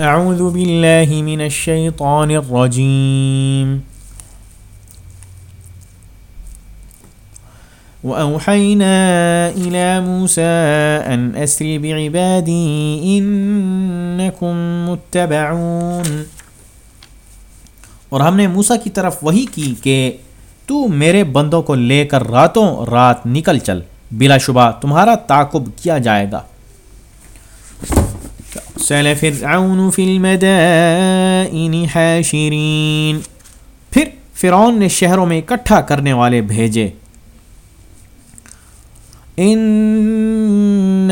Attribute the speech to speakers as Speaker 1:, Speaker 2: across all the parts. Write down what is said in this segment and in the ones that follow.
Speaker 1: اعوذ باللہ من الشیطان الرجیم وأوحينا إلى موسى أن أسر بعبادي إنكم متبعون. اور ہم نے موسیٰ کی طرف وہی کی کہ تو میرے بندوں کو لے کر راتوں رات نکل چل. بلا شبہ تمہارا تعقب کیا جائے گا. سل فرعون فی المدائن حاشرین پھر فرعون نے شہروں میں اکٹھا کرنے والے بھیجے۔ ان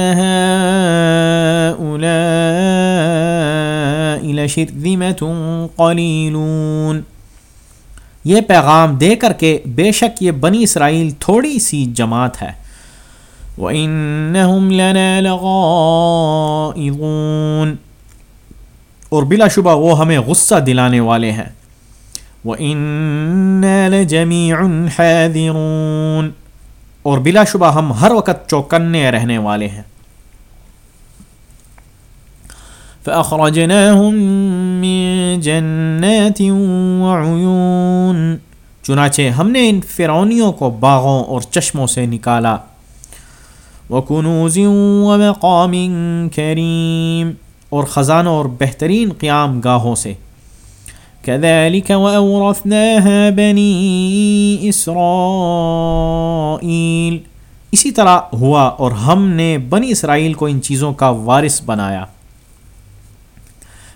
Speaker 1: لشرذمة قلیلون یہ پیغام دے کر کے بے شک یہ بنی اسرائیل تھوڑی سی جماعت ہے۔ وَإِنَّهُمْ لَنَا لَغَائِضُونَ اور بلا شبہ وہ ہمیں غصہ دلانے والے ہیں۔ وَإِنَّا لَجَمِيعٌ حَاذِرُونَ اور بلا شبہ ہم ہر وقت چوکنے رہنے والے ہیں۔ فَأَخْرَجْنَاهُمْ مِنْ جَنَّاتٍ وَعُيُونَ چنانچہ ہم نے ان فرعونیوں کو باغوں اور چشموں سے نکالا۔ وکنوز ومقام کریم اور خزانوں اور بہترین قیام گاہوں سے۔ كذلك وأورثناها بني إسرائيل اسی طرح ہوا اور ہم نے بنی اسرائیل کو ان چیزوں کا وارث بنایا۔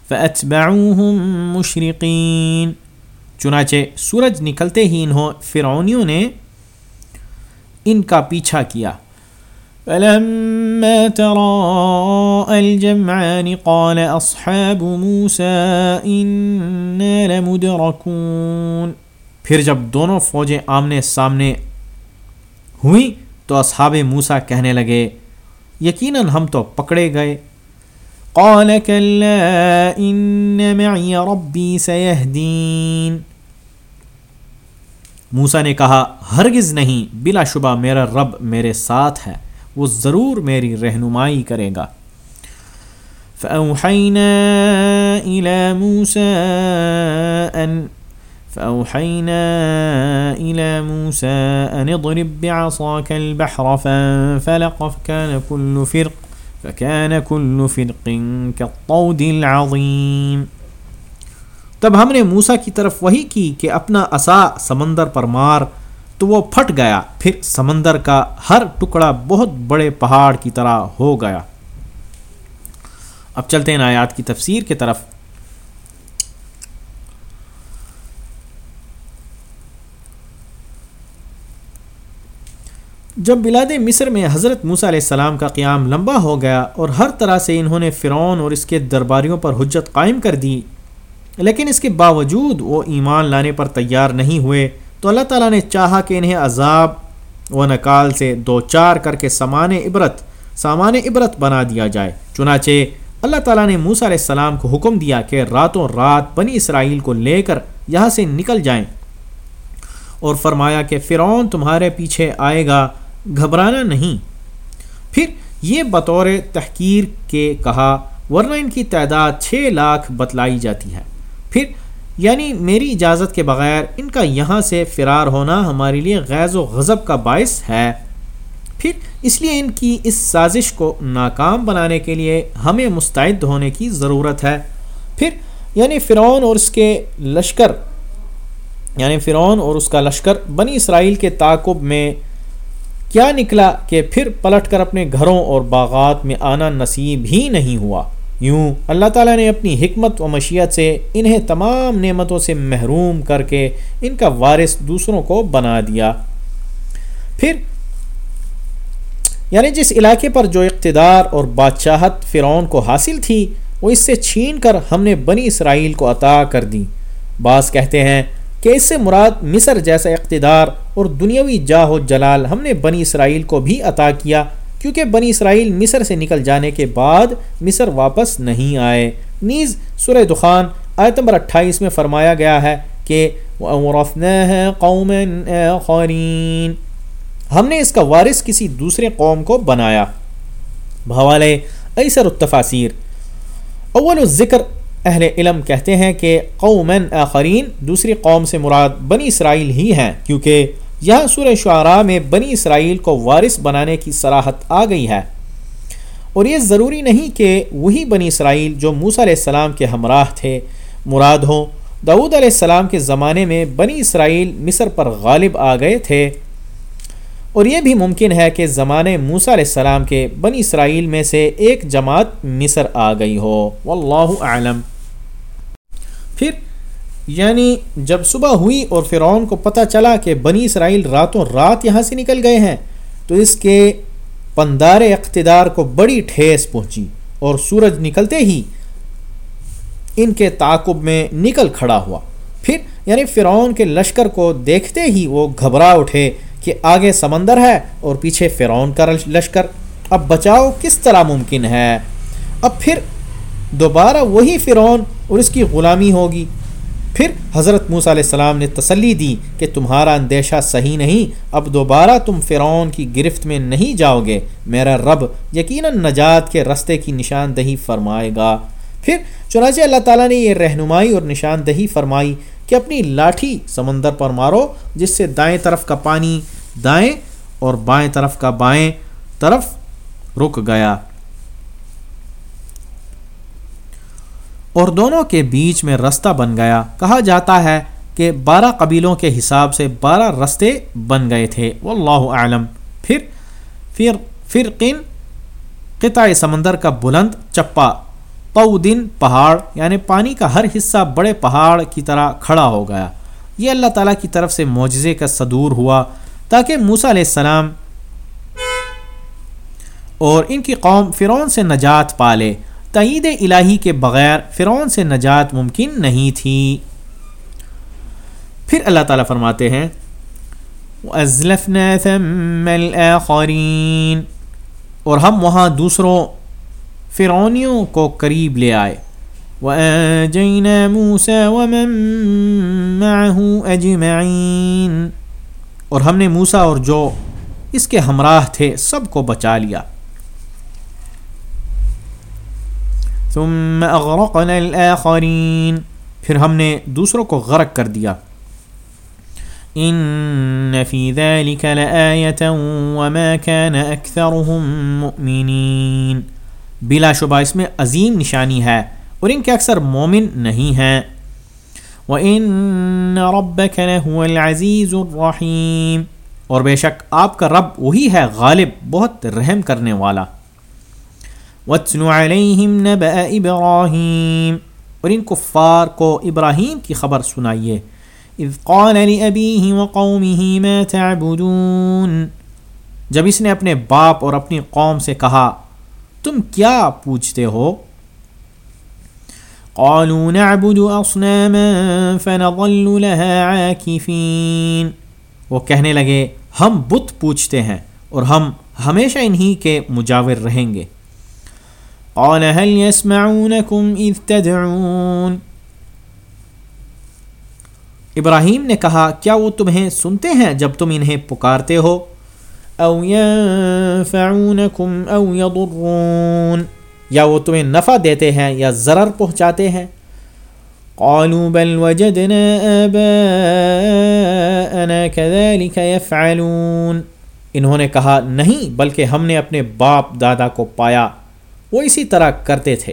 Speaker 1: فأتبعوهم مشرقین۔ چنانچہ سورج نکلتے ہی انہوں فرعونیوں نے ان کا پیچھا کیا۔ فلما تراءى الجمعان قال أصحاب موسى إنا لمدركون پھر جب دونوں فوجیں آمنے سامنے ہوئیں تو اصحاب موسیٰ کہنے لگے، یقیناً ہم تو پکڑے گئے۔ قال كلا ان معي ربي سيهدين۔ موسیٰ نے کہا، ہرگز نہیں، بلا شبہ میرا رب میرے ساتھ ہے۔ وہ ضرور میری رہنمائی کرے گا۔ فأوحينا إلى موسى أن فأوحينا إلى موسى أن اضرب بعصاك البحر فانفلق فكان كل فرق فكان كل فرق كالطود العظيم۔ تب ہم نے موسیٰ کی طرف وہی کی کہ اپنا عصا سمندر پر مار تو وہ پھٹ گیا۔ پھر سمندر کا ہر ٹکڑا بہت بڑے پہاڑ کی طرح ہو گیا۔ اب چلتے ہیں آیات کی تفسیر کی طرف۔ جب بلاد مصر میں حضرت موسیٰ علیہ السلام کا قیام لمبا ہو گیا اور ہر طرح سے انہوں نے فرعون اور اس کے درباریوں پر حجت قائم کر دی، لیکن اس کے باوجود وہ ایمان لانے پر تیار نہیں ہوئے۔ تو اللہ تعالیٰ نے چاہا کہ انہیں عذاب و نکال سے دو چار کر کے سامان عبرت سامان عبرت بنا دیا جائے۔ چنانچہ اللہ تعالیٰ نے موسیٰ علیہ السلام کو حکم دیا کہ راتوں رات بنی اسرائیل کو لے کر یہاں سے نکل جائیں۔ اور فرمایا کہ فرعون تمہارے پیچھے آئے گا، گھبرانا نہیں۔ پھر یہ بطور تحقیر کے کہا، ورنہ ان کی تعداد چھ لاکھ بتلائی جاتی ہے۔ پھر یعنی میری اجازت کے بغیر ان کا یہاں سے فرار ہونا ہمارے لیے غیظ و غضب کا باعث ہے۔ پھر اس لیے ان کی اس سازش کو ناکام بنانے کے لیے ہمیں مستعد ہونے کی ضرورت ہے۔ پھر یعنی فرعون اور اس کے لشکر یعنی فرعون اور اس کا لشکر بنی اسرائیل کے تعاقب میں کیا نکلا کہ پھر پلٹ کر اپنے گھروں اور باغات میں آنا نصیب ہی نہیں ہوا۔ یوں اللہ تعالیٰ نے اپنی حکمت و مشیت سے انہیں تمام نعمتوں سے محروم کر کے ان کا وارث دوسروں کو بنا دیا۔ پھر یعنی جس علاقے پر جو اقتدار اور بادشاہت فرعون کو حاصل تھی، وہ اس سے چھین کر ہم نے بنی اسرائیل کو عطا کر دی۔ بعض کہتے ہیں کہ اس سے مراد مصر جیسا اقتدار اور دنیاوی جاہ و جلال ہم نے بنی اسرائیل کو بھی عطا کیا۔ کیونکہ بنی اسرائیل مصر سے نکل جانے کے بعد مصر واپس نہیں آئے۔ نیز سورہ دخان آیت نمبر اٹھائیس میں فرمایا گیا ہے کہ ہم نے اس کا وارث کسی دوسرے قوم کو بنایا۔ بھوالے ایسر التفاصیر اول ذکر اہل علم کہتے ہیں کہ قومن آخرین دوسری قوم سے مراد بنی اسرائیل ہی ہیں، کیونکہ یہاں سورہ شعراء میں بنی اسرائیل کو وارث بنانے کی صلاحت آ گئی ہے۔ اور یہ ضروری نہیں کہ وہی بنی اسرائیل جو موسیٰ علیہ السلام کے ہمراہ تھے، مراد ہوں داود علیہ السلام کے زمانے میں بنی اسرائیل مصر پر غالب آ گئے تھے۔ اور یہ بھی ممکن ہے کہ زمانے موسیٰ علیہ السلام کے بنی اسرائیل میں سے ایک جماعت مصر آ گئی ہو۔ واللہ اعلم۔ پھر یعنی جب صبح ہوئی اور فرعون کو پتہ چلا کہ بنی اسرائیل راتوں رات یہاں سے نکل گئے ہیں، تو اس کے پندار اقتدار کو بڑی ٹھیس پہنچی اور سورج نکلتے ہی ان کے تعاقب میں نکل کھڑا ہوا۔ پھر یعنی فرعون کے لشکر کو دیکھتے ہی وہ گھبرا اٹھے کہ آگے سمندر ہے اور پیچھے فرعون کا لشکر۔ اب بچاؤ کس طرح ممکن ہے؟ اب پھر دوبارہ وہی فرعون اور اس کی غلامی ہوگی۔ پھر حضرت موسیٰ علیہ السلام نے تسلی دی کہ تمہارا اندیشہ صحیح نہیں، اب دوبارہ تم فرعون کی گرفت میں نہیں جاؤ گے۔ میرا رب یقیناً نجات کے رستے کی نشاندہی فرمائے گا۔ پھر چنانچہ اللہ تعالیٰ نے یہ رہنمائی اور نشاندہی فرمائی کہ اپنی لاٹھی سمندر پر مارو، جس سے دائیں طرف کا پانی دائیں اور بائیں طرف کا بائیں طرف رک گیا۔ اور دونوں کے بیچ میں رستہ بن گیا۔ کہا جاتا ہے کہ بارہ قبیلوں کے حساب سے بارہ رستے بن گئے تھے۔ واللہ عالم پھر پھر پھر قن قطع سمندر کا بلند چپا پو دن پہاڑ یعنی پانی کا ہر حصہ بڑے پہاڑ کی طرح کھڑا ہو گیا۔ یہ اللہ تعالیٰ کی طرف سے معجزے کا صدور ہوا تاکہ موسا علیہ السلام اور ان کی قوم فرعون سے نجات پالے تعید الہی کے بغیر فرعون سے نجات ممکن نہیں تھی۔ پھر اللہ تعالیٰ فرماتے ہیں اور ہم وہاں دوسروں فرعونیوں کو قریب لے آئے۔ اور ہم نے موسا اور جو اس کے ہمراہ تھے، سب کو بچا لیا۔ ثم اغرقنا الاخرین پھر ہم نے دوسروں کو غرق کر دیا۔ ان فی ذلك لآیتا وما كان اکثرهم مؤمنین بلا شبہ اس میں عظیم نشانی ہے اور ان کے اکثر مومن نہیں ہیں۔ وَإِنَّ رَبَّكَ لَهُوَ الْعَزِيزُ الرَّحِيمُ۔ اور بے شک آپ کا رب وہی ہے غالب، بہت رحم کرنے والا۔ وَاتْلُ عَلَيْهِمْ نَبَأَ إِبْرَاهِيمِ اور ان کفار کو ابراہیم کی خبر سنائیے۔ اذ قال لأبيه وقومه ما تعبدون۔ جب اس نے اپنے باپ اور اپنی قوم سے کہا، تم کیا پوچھتے ہو؟ قالوا نعبد اصناما فنظل لها عاكفين۔ وہ کہنے لگے، ہم بت پوچھتے ہیں اور ہم ہمیشہ انہی کے مجاور رہیں گے۔ قال هل يسمعونكم اذ تدعون؟ ابراہیم نے کہا، کیا وہ تمہیں سنتے ہیں جب تم انہیں پکارتے ہو؟ او ينفعونكم او يضرون؟ یا وہ تمہیں نفع دیتے ہیں یا ضرر پہنچاتے ہیں؟ قالوا بل وجدنا آباءنا كذلك يفعلون۔ انہوں نے کہا، نہیں، بلکہ ہم نے اپنے باپ دادا کو پایا۔ وہ اسی طرح کرتے تھے۔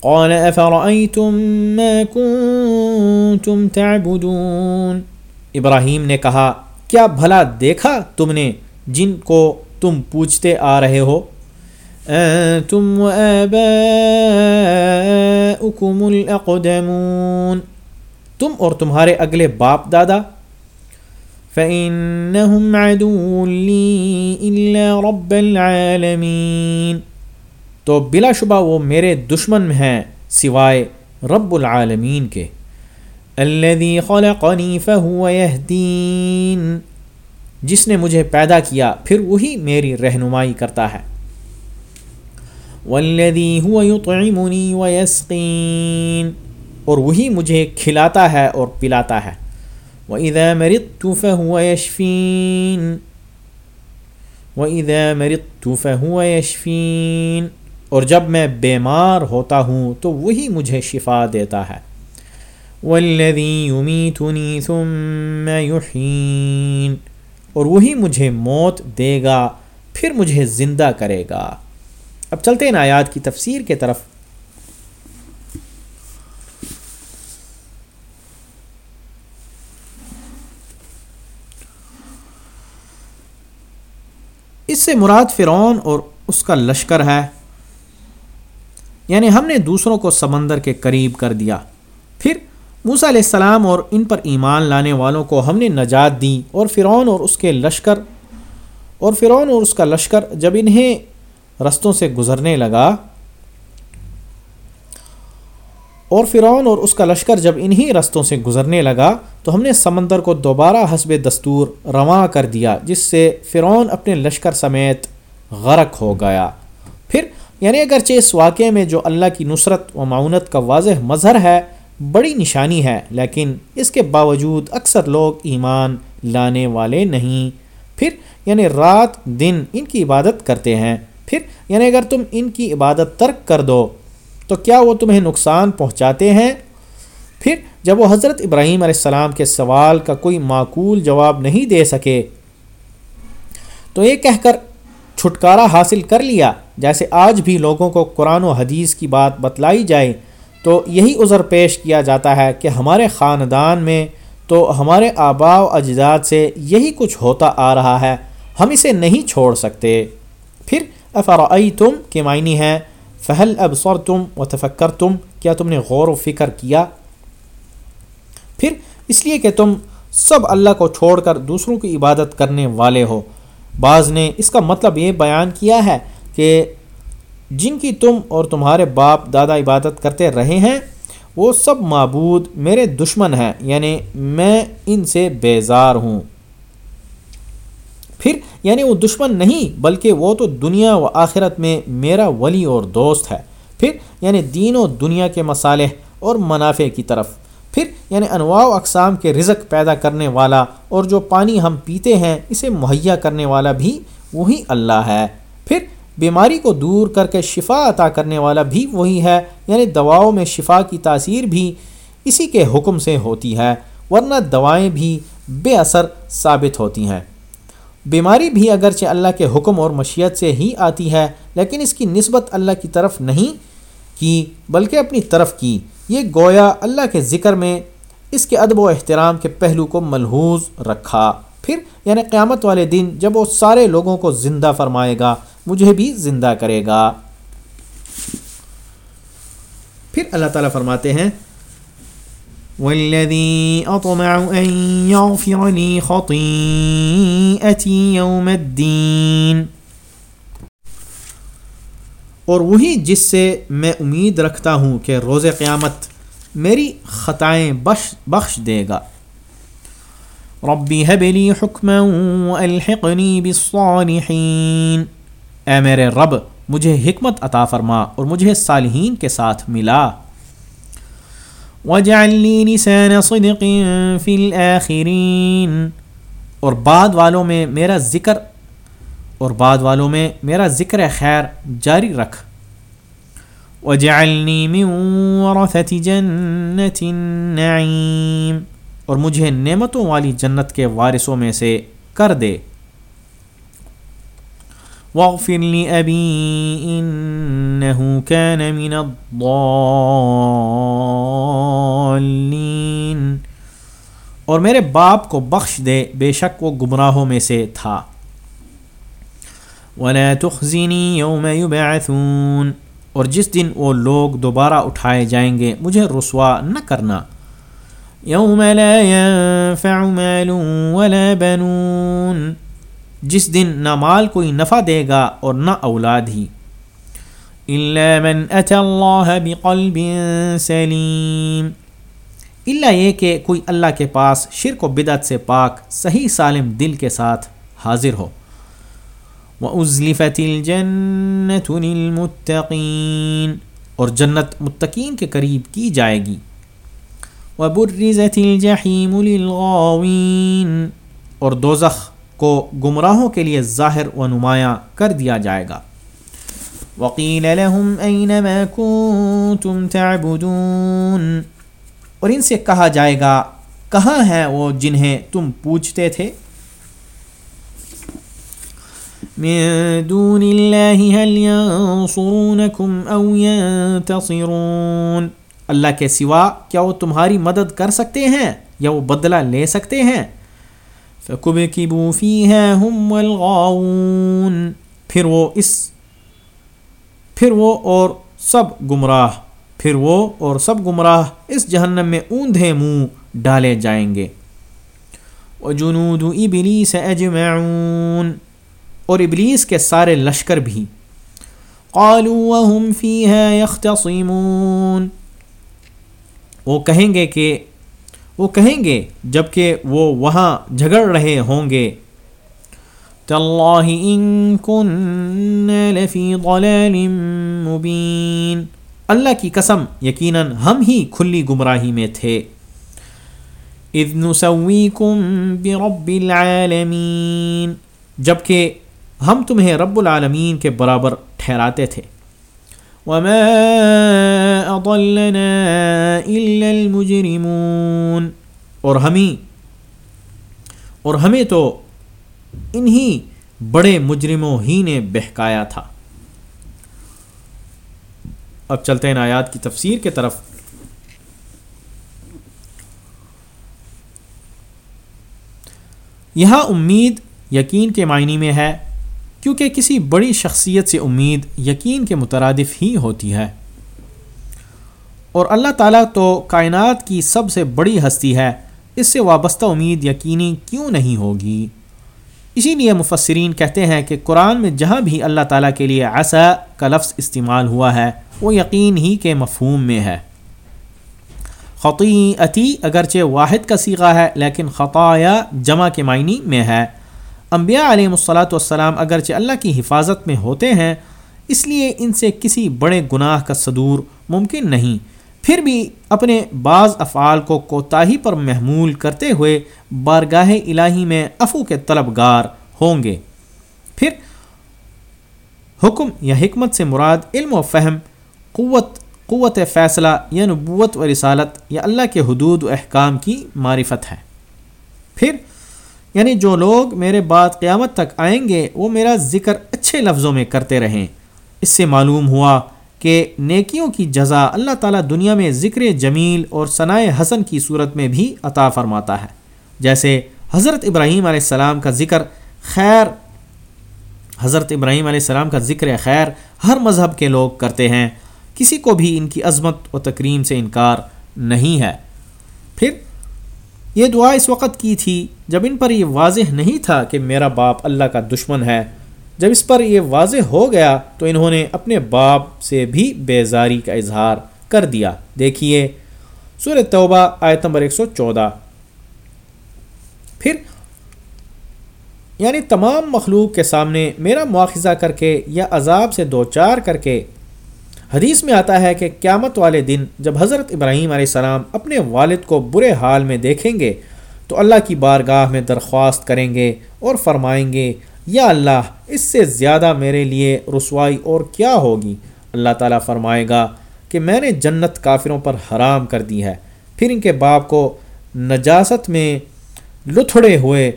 Speaker 1: قال افرأيتم ما كنتم تعبدون؟ ابراہیم نے کہا، کیا بھلا دیکھا تم نے جن کو تم پوچھتے آ رہے ہو؟ انتم وآباؤكم الاقدمون۔ تم اور تمہارے اگلے باپ دادا فَإِنَّهُمْ عَدُوٌ لِّي إِلَّا رَبَّ الْعَالَمِينَ۔ تو بلا شبہ وہ میرے دشمن میں ہیں سوائے رب العالمین کے۔ الذي خلقني فهو يهدين۔ جس نے مجھے پیدا کیا، پھر وہی میری رہنمائی کرتا ہے۔ والذي هو يطعمني ويسقين۔ اور وہی مجھے کھلاتا ہے اور پلاتا ہے۔ وَإِذَا مَرِضْتُ فَهُوَ يَشْفِينَ وَإِذَا مَرِضْتُ فَهُوَ يَشْفِينَ اور جب میں بیمار ہوتا ہوں تو وہی مجھے شفا دیتا ہے۔ والذی یمیتنی ثم یحین اور وہی مجھے موت دے گا، پھر مجھے زندہ کرے گا۔ اب چلتے ہیں آیات کی تفسیر کے طرف۔ اس سے مراد فرعون اور اس کا لشکر ہے۔ یعنی ہم نے دوسروں کو سمندر کے قریب کر دیا۔ پھر موسا علیہ السلام اور ان پر ایمان لانے والوں کو ہم نے نجات دی اور فرعون اور اس کے لشکر اور فرعون اور اس کا لشکر جب انہیں رستوں سے گزرنے لگا اور فرعون اور اس کا لشکر جب انہی رستوں سے گزرنے لگا، تو ہم نے سمندر کو دوبارہ حسب دستور رواں کر دیا، جس سے فرعون اپنے لشکر سمیت غرق ہو گیا۔ پھر یعنی اگرچہ اس واقعے میں جو اللہ کی نصرت و معاونت کا واضح مظہر ہے، بڑی نشانی ہے، لیکن اس کے باوجود اکثر لوگ ایمان لانے والے نہیں۔ پھر یعنی رات دن ان کی عبادت کرتے ہیں۔ پھر یعنی اگر تم ان کی عبادت ترک کر دو تو کیا وہ تمہیں نقصان پہنچاتے ہیں؟ پھر جب وہ حضرت ابراہیم علیہ السلام کے سوال کا کوئی معقول جواب نہیں دے سکے، تو یہ کہہ کر چھٹکارا حاصل کر لیا۔ جیسے آج بھی لوگوں کو قرآن و حدیث کی بات بتلائی جائے، تو یہی عذر پیش کیا جاتا ہے کہ ہمارے خاندان میں تو ہمارے آبا و اجداد سے یہی کچھ ہوتا آ رہا ہے، ہم اسے نہیں چھوڑ سکتے۔ پھر افرائی تم کے معنی ہے فہل اب سور تم و تفکر تم کیا تم نے غور و فکر کیا؟ پھر اس لیے کہ تم سب اللہ کو چھوڑ کر دوسروں کی عبادت کرنے والے ہو۔ بعض نے اس کا مطلب یہ بیان کیا ہے کہ جن کی تم اور تمہارے باپ دادا عبادت کرتے رہے ہیں، وہ سب معبود میرے دشمن ہیں یعنی میں ان سے بیزار ہوں۔ پھر یعنی وہ دشمن نہیں، بلکہ وہ تو دنیا و آخرت میں میرا ولی اور دوست ہے۔ پھر یعنی دین و دنیا کے مسالح اور منافع کی طرف۔ پھر یعنی انواع و اقسام کے رزق پیدا کرنے والا اور جو پانی ہم پیتے ہیں، اسے مہیا کرنے والا بھی وہی اللہ ہے۔ پھر بیماری کو دور کر کے شفا عطا کرنے والا بھی وہی ہے۔ یعنی دواؤں میں شفا کی تاثیر بھی اسی کے حکم سے ہوتی ہے، ورنہ دوائیں بھی بے اثر ثابت ہوتی ہیں۔ بیماری بھی اگرچہ اللہ کے حکم اور مشیت سے ہی آتی ہے، لیکن اس کی نسبت اللہ کی طرف نہیں کی، بلکہ اپنی طرف کی۔ یہ گویا اللہ کے ذکر میں اس کے ادب و احترام کے پہلو کو ملحوظ رکھا۔ پھر یعنی قیامت والے دن جب وہ سارے لوگوں کو زندہ فرمائے گا، مجھے بھی زندہ کرے گا۔ پھر اللہ تعالیٰ فرماتے ہیں والذي أطمع أن يغفر لي خطيئتي يوم الدين۔ اور وہی جس سے میں امید رکھتا ہوں کہ روز قیامت میری خطائیں بخش بخش دے گا۔ ربی حبلی حکم الحقنی بالصالحین۔ اے میرے رب، مجھے حکمت عطا فرما اور مجھے صالحین کے ساتھ ملا۔ لسان صدق في الآخرين۔ اور بعد والوں میں میرا ذکر، اور بعد والوں میں میرا ذکر خیر جاری رکھ۔ وجعلني من ورثة جنة النعيم۔ اور مجھے نعمتوں والی جنت کے وارثوں میں سے کر دے۔ واغفر لأبي إنه كان من الضالين۔ اور میرے باپ کو بخش دے، بے شک وہ گمراہوں میں سے تھا۔ ولا تخزني يوم يبعثون۔ اور جس دن وہ لوگ دوبارہ اٹھائے جائیں گے، مجھے رسوا نہ کرنا۔ يوم لا ينفع مال ولا بنون۔ جس دن نہ مال کوئی نفع دے گا اور نہ اولاد ہی۔ من اللہ بقلب سلیم اللہ یہ کہ کوئی اللہ کے پاس شرک و بدعت سے پاک، صحیح سالم دل کے ساتھ حاضر ہو۔ وَأُزْلِفَتِ الْجَنَّةُ لِلْمُتَّقِينَ۔ اور جنت متقین کے قریب کی جائے گی۔ وَبُرِّزَتِ الْجَحِيمُ لِلْغَاوِينَ۔ اور دوزخ کو گمراہوں کے لیے ظاہر و نمایاں کر دیا جائے گا۔ وقیل لهم تعبدون۔ اور ان سے کہا جائے گا، کہاں ہیں وہ جنہیں تم پوچھتے تھے؟ من دون اللہ هل ينصرونكم او ينتصرون۔ اللہ کے سوا کیا وہ تمہاری مدد کر سکتے ہیں یا وہ بدلہ لے سکتے ہیں؟ فَكُبْكِبُوا فِيهَا هُمْ وَالْغَاوُونَ پھر وہ اس پھر وہ اور سب گمراہ پھر وہ اور سب گمراہ اس جہنم میں اوندھے منہ ڈالے جائیں گے۔ وَجُنُودُ إِبْلِيسَ أَجْمَعُونَ اور ابلیس کے سارے لشکر بھی۔ قَالُوا وَهُمْ فِيهَا يَخْتَصِمُونَ۔ وہ کہیں گے کہ وہ کہیں گے جبکہ وہ وہاں جھگڑ رہے ہوں گے۔ تاللہ ان لفی ضلال مبین۔ اللہ کی قسم، یقیناً ہم ہی کھلی گمراہی میں تھے۔ اذ نسویکم برب العالمین۔ جبکہ ہم تمہیں رب العالمین کے برابر ٹھہراتے تھے۔ وما اضلنا الا المجرمون اور ہمیں اور ہمیں تو انہی بڑے مجرموں ہی نے بہکایا تھا۔ اب چلتے ہیں آیات کی تفسیر کے طرف۔ یہاں امید یقین کے معنی میں ہے کیونکہ کسی بڑی شخصیت سے امید یقین کے مترادف ہی ہوتی ہے۔ اور اللہ تعالیٰ تو کائنات کی سب سے بڑی ہستی ہے، اس سے وابستہ امید یقینی کیوں نہیں ہوگی؟ اسی لیے مفسرین کہتے ہیں کہ قرآن میں جہاں بھی اللہ تعالیٰ کے لیے ایسا کا لفظ استعمال ہوا ہے، وہ یقین ہی کے مفہوم میں ہے۔ خطی اگرچہ واحد کا سیغہ ہے، لیکن خطا جمع کے معنی میں ہے۔ انبیاء علیہ الصلاۃ والسلام اگرچہ اللہ کی حفاظت میں ہوتے ہیں، اس لیے ان سے کسی بڑے گناہ کا صدور ممکن نہیں۔ پھر بھی اپنے بعض افعال کو کوتاہی پر محمول کرتے ہوئے بارگاہ الہی میں افو کے طلبگار ہوں گے۔ پھر حکم یا حکمت سے مراد علم و فہم، قوت قوت فیصلہ یا نبوت و رسالت یا اللہ کے حدود و احکام کی معرفت ہے۔ پھر یعنی جو لوگ میرے بعد قیامت تک آئیں گے، وہ میرا ذکر اچھے لفظوں میں کرتے رہیں۔ اس سے معلوم ہوا کہ نیکیوں کی جزا اللہ تعالیٰ دنیا میں ذکر جمیل اور ثناء حسن کی صورت میں بھی عطا فرماتا ہے۔ جیسے حضرت ابراہیم علیہ السلام کا ذکر خیر، حضرت ابراہیم علیہ السلام کا ذکر خیر ہر مذہب کے لوگ کرتے ہیں۔ کسی کو بھی ان کی عظمت و تکریم سے انکار نہیں ہے۔ پھر یہ دعا اس وقت کی تھی جب ان پر یہ واضح نہیں تھا کہ میرا باپ اللہ کا دشمن ہے۔ جب اس پر یہ واضح ہو گیا تو انہوں نے اپنے باپ سے بھی بیزاری کا اظہار کر دیا۔ دیکھیے سور توبہ آیت نمبر ایک سو چودہ۔ پھر یعنی تمام مخلوق کے سامنے میرا مواخذہ کر کے یا عذاب سے دو چار کر کے حدیث میں آتا ہے کہ قیامت والے دن جب حضرت ابراہیم علیہ السلام اپنے والد کو برے حال میں دیکھیں گے، تو اللہ کی بارگاہ میں درخواست کریں گے اور فرمائیں گے، یا اللہ، اس سے زیادہ میرے لیے رسوائی اور کیا ہوگی؟ اللہ تعالیٰ فرمائے گا کہ میں نے جنت کافروں پر حرام کر دی ہے۔ پھر ان کے باپ کو نجاست میں لتھڑے ہوئے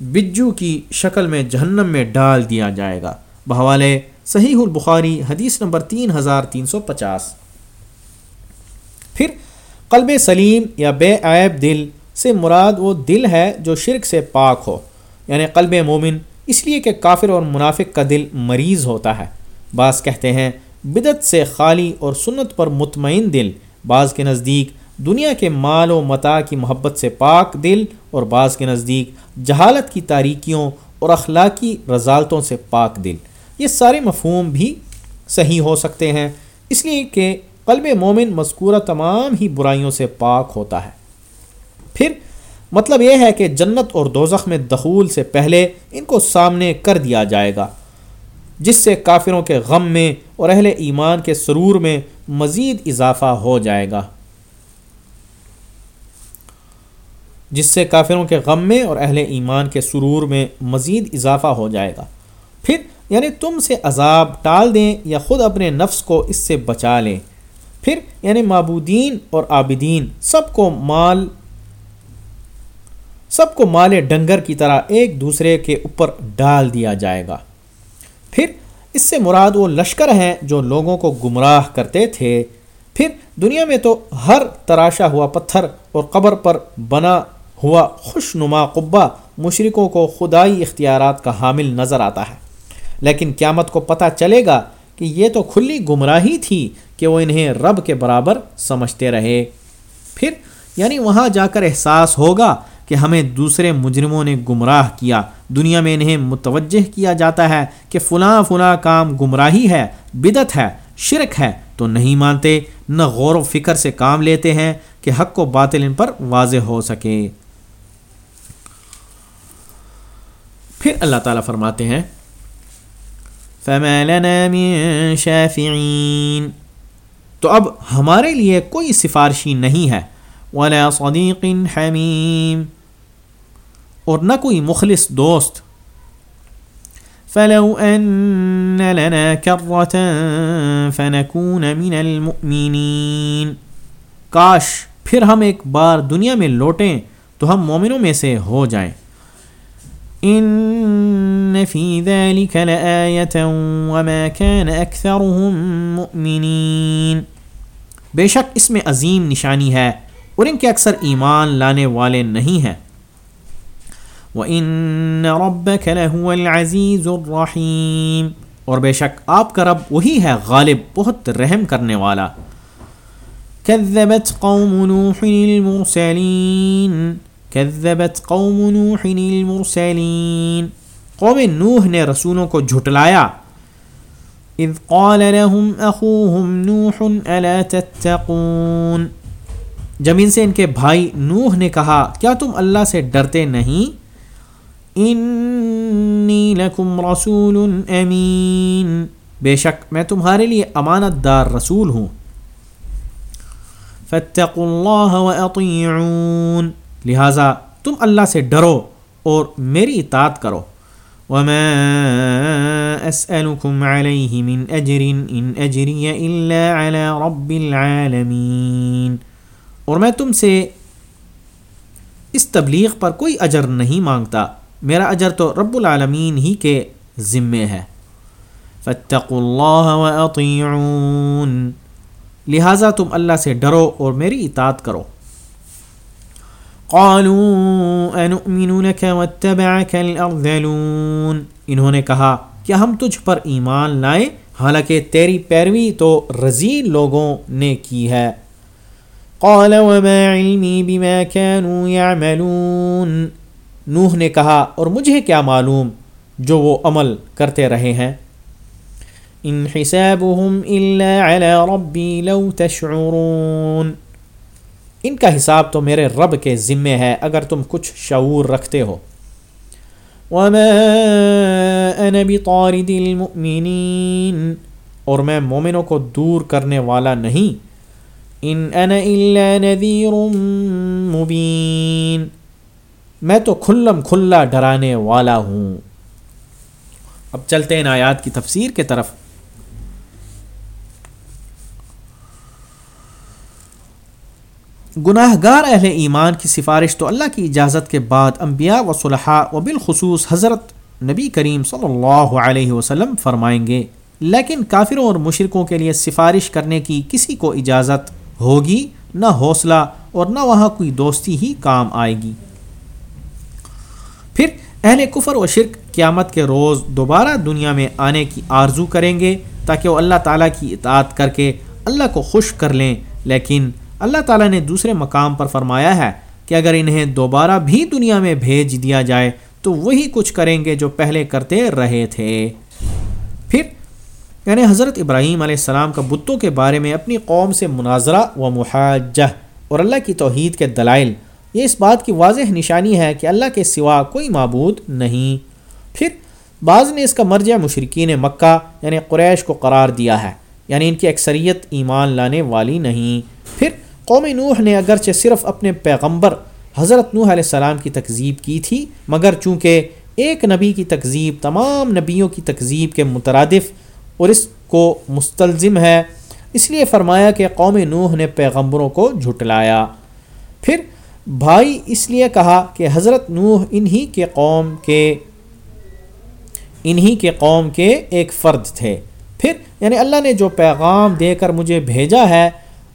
Speaker 1: بجو کی شکل میں جہنم میں ڈال دیا جائے گا۔ بحوالے صحیح البخاری حدیث نمبر تین ہزار تین سو پچاس۔ پھر قلب سلیم یا بے عیب دل سے مراد وہ دل ہے جو شرک سے پاک ہو۔ یعنی قلب مومن اس لیے کہ کافر اور منافق کا دل مریض ہوتا ہے۔ بعض کہتے ہیں بدت سے خالی اور سنت پر مطمئن دل، بعض کے نزدیک دنیا کے مال و متا کی محبت سے پاک دل اور بعض کے نزدیک جہالت کی تاریکیوں اور اخلاقی رضالتوں سے پاک دل۔ یہ سارے مفہوم بھی صحیح ہو سکتے ہیں۔ اس لیے کہ قلب مومن مذکورہ تمام ہی برائیوں سے پاک ہوتا ہے۔ پھر مطلب یہ ہے کہ جنت اور دوزخ میں دخول سے پہلے ان کو سامنے کر دیا جائے گا، جس سے کافروں کے غم میں اور اہل ایمان کے سرور میں مزید اضافہ ہو جائے گا۔ جس سے کافروں کے غم میں اور اہل ایمان کے سرور میں مزید اضافہ ہو جائے گا۔ پھر یعنی تم سے عذاب ٹال دیں یا خود اپنے نفس کو اس سے بچا لیں۔ پھر یعنی معبودین اور عابدین، سب کو مال، سب کو مال ڈنگر کی طرح ایک دوسرے کے اوپر ڈال دیا جائے گا۔ پھر، اس سے مراد وہ لشکر ہیں جو لوگوں کو گمراہ کرتے تھے۔ پھر، دنیا میں تو ہر تراشا ہوا پتھر اور قبر پر بنا ہوا خوش نما قبا مشرقوں کو خدائی اختیارات کا حامل نظر آتا ہے۔ لیکن قیامت کو پتہ چلے گا کہ یہ تو کھلی گمراہی تھی کہ وہ انہیں رب کے برابر سمجھتے رہے۔ پھر یعنی وہاں جا کر احساس ہوگا کہ ہمیں دوسرے مجرموں نے گمراہ کیا۔ دنیا میں انہیں متوجہ کیا جاتا ہے کہ فلاں فلاں کام گمراہی ہے بدت ہے، شرک ہے۔ تو نہیں مانتے، نہ غور و فکر سے کام لیتے ہیں کہ حق و باطل ان پر واضح ہو سکے۔ پھر اللہ تعالیٰ فرماتے ہیں تو اب ہمارے لیے کوئی سفارشی نہیں ہے، ولا صدیق حمیم اور نہ کوئی مخلص دوست۔ فلو ان لنا فنكون من المؤمنين۔ کاش پھر ہم ایک بار دنیا میں لوٹیں تو ہم مومنوں میں سے ہو جائیں۔ ان فی ذلك لآیة وما كان اکثرهم مؤمنین بے شک اس میں عظیم نشانی ہے اور ان کے اکثر ایمان لانے والے نہیں ہیں۔ وَإِنَّ رَبَّكَ لَهُوَ الْعَزِيزُ الرَّحِيمُ۔ اور بے شک آپ کا رب وہی ہے غالب، بہت رحم کرنے والا۔ كذبت قوم نوح المرسلين كذبت قوم نوح المرسلين. قوم نوح نے رسولوں کو جھٹلایا. اذ قال لهم اخوهم نوح الا تتقون. جب ان سے ان کے بھائی نوح نے کہا، کیا تم اللہ سے ڈرتے نہیں؟ انی لکم رسول امین. بے شک میں تمہارے لیے امانت دار رسول ہوں. فتقوا اللہ واطیعون لہٰذا تم اللہ سے ڈرو اور میری اطاعت کرو۔ وما اسألكم علیہ من اجر ان اجری الا علی رب العالمین اور میں تم سے اس تبلیغ پر کوئی اجر نہیں مانگتا۔ میرا اجر تو رب العالمین ہی کے ذمے ہے۔ فتقوا اللہ واطیعون لہٰذا تم اللہ سے ڈرو اور میری اطاعت کرو۔ قالوا انؤمن لك واتبعك الارذلون انہوں نے کہا، کیا ہم تجھ پر ایمان لائیں؟ حالانکہ تیری پیروی تو رزیل لوگوں نے کی ہے۔ قال، وما علمی بما كانوا يعملون۔ نوح نے کہا، اور مجھے کیا معلوم جو وہ عمل کرتے رہے ہیں؟ ان حسابهم الا على ربي لو تشعرون۔ ان کا حساب تو میرے رب کے ذمے ہے اگر تم کچھ شعور رکھتے ہو۔ وما انا بطارد المؤمنین اور میں مومنوں کو دور کرنے والا نہیں۔ ان انا الا نذیر مبین میں تو کھلم کھلا ڈرانے والا ہوں۔ اب چلتے ہیں آیات کی تفسیر کے طرف۔ گناہ گار اہل ایمان کی سفارش تو اللہ کی اجازت کے بعد انبیاء و صلحاء و بالخصوص حضرت نبی کریم صلی اللہ علیہ وسلم فرمائیں گے۔ لیکن کافروں اور مشرقوں کے لیے سفارش کرنے کی کسی کو اجازت ہوگی، نہ حوصلہ اور نہ وہاں کوئی دوستی ہی کام آئے گی۔ پھر اہل کفر و شرک قیامت کے روز دوبارہ دنیا میں آنے کی آرزو کریں گے تاکہ وہ اللہ تعالیٰ کی اطاعت کر کے اللہ کو خوش کر لیں، لیکن اللہ تعالیٰ نے دوسرے مقام پر فرمایا ہے کہ اگر انہیں دوبارہ بھی دنیا میں بھیج دیا جائے تو وہی کچھ کریں گے جو پہلے کرتے رہے تھے۔ پھر یعنی حضرت ابراہیم علیہ السلام کا بتوں کے بارے میں اپنی قوم سے مناظرہ و محاجہ اور اللہ کی توحید کے دلائل، یہ اس بات کی واضح نشانی ہے کہ اللہ کے سوا کوئی معبود نہیں۔ پھر، بعض نے اس کا مرجع مشرقین مکہ یعنی قریش کو قرار دیا ہے یعنی ان کی اکثریت ایمان لانے والی نہیں۔ پھر قوم نوح نے اگرچہ صرف اپنے پیغمبر حضرت نوح علیہ السلام کی تکذیب کی تھی، مگر چونکہ ایک نبی کی تکذیب تمام نبیوں کی تکذیب کے مترادف اور اس کو مستلزم ہے، اس لیے فرمایا کہ قوم نوح نے پیغمبروں کو جھٹلایا۔ پھر بھائی اس لیے کہا کہ حضرت نوح انہی کے قوم کے، انہی کے قوم کے ایک فرد تھے۔ پھر یعنی اللہ نے جو پیغام دے کر مجھے بھیجا ہے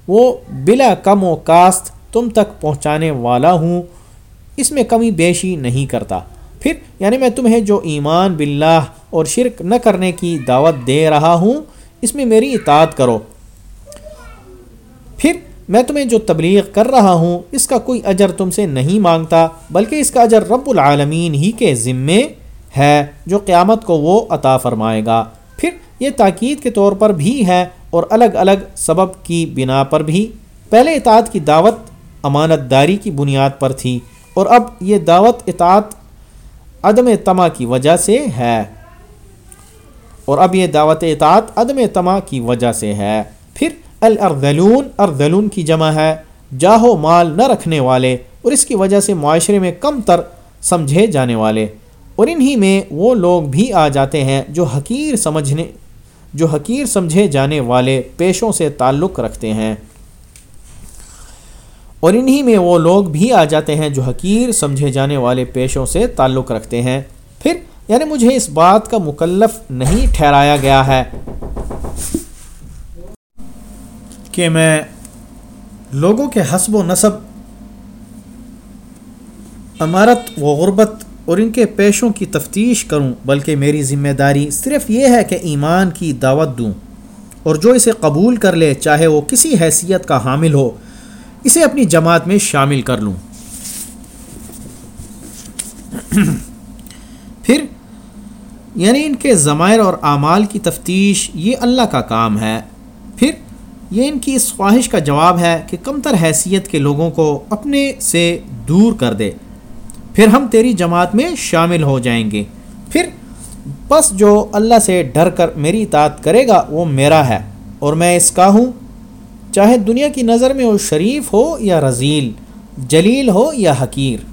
Speaker 1: وہ بلا کم و کاست تم تک پہنچانے والا ہوں، اس میں کمی بیشی نہیں کرتا۔ پھر یعنی میں تمہیں جو ایمان باللہ اور شرک نہ کرنے کی دعوت دے رہا ہوں، اس میں میری اطاعت کرو۔ پھر، میں تمہیں جو تبلیغ کر رہا ہوں، اس کا کوئی اجر تم سے نہیں مانگتا، بلکہ اس کا اجر رب العالمین ہی کے ذمے ہے، جو قیامت کو وہ عطا فرمائے گا۔ پھر، یہ تاکید کے طور پر بھی ہے اور الگ الگ سبب کی بنا پر بھی پہلے اطاعت کی دعوت امانت داری کی بنیاد پر تھی اور اب یہ دعوت اطاعت عدم تما کی وجہ سے ہے۔ اور اب یہ دعوت اطاعت عدم تما کی وجہ سے ہے۔ پھر الردلون اردلون کی جمع ہے۔ جاہو مال نہ رکھنے والے اور اس کی وجہ سے معاشرے میں کم تر سمجھے جانے والے۔ اور انہی میں وہ لوگ بھی آ جاتے ہیں جو حقیر سمجھنے جو حقیر سمجھے جانے والے پیشوں سے تعلق رکھتے ہیں۔ اور انہی میں وہ لوگ بھی آ جاتے ہیں جو حقیر سمجھے جانے والے پیشوں سے تعلق رکھتے ہیں۔ پھر یعنی مجھے اس بات کا مکلف نہیں ٹھہرایا گیا ہے۔ کہ میں لوگوں کے حسب و نصب، امارت و غربت اور ان کے پیشوں کی تفتیش کروں، بلکہ میری ذمہ داری صرف یہ ہے کہ ایمان کی دعوت دوں۔ اور جو اسے قبول کر لے، چاہے وہ کسی حیثیت کا حامل ہو، اسے اپنی جماعت میں شامل کر لوں۔ پھر یعنی ان کے ضمائر اور اعمال کی تفتیش یہ اللہ کا کام ہے۔ پھر، یہ ان کی اس خواہش کا جواب ہے کہ کم تر حیثیت کے لوگوں کو اپنے سے دور کر دے۔ پھر ہم تیری جماعت میں شامل ہو جائیں گے۔ پھر بس جو اللہ سے ڈر کر میری اطاعت کرے گا وہ میرا ہے اور میں اس کا ہوں۔ چاہے دنیا کی نظر میں وہ شریف ہو یا رضیل جلیل ہو یا حقیر۔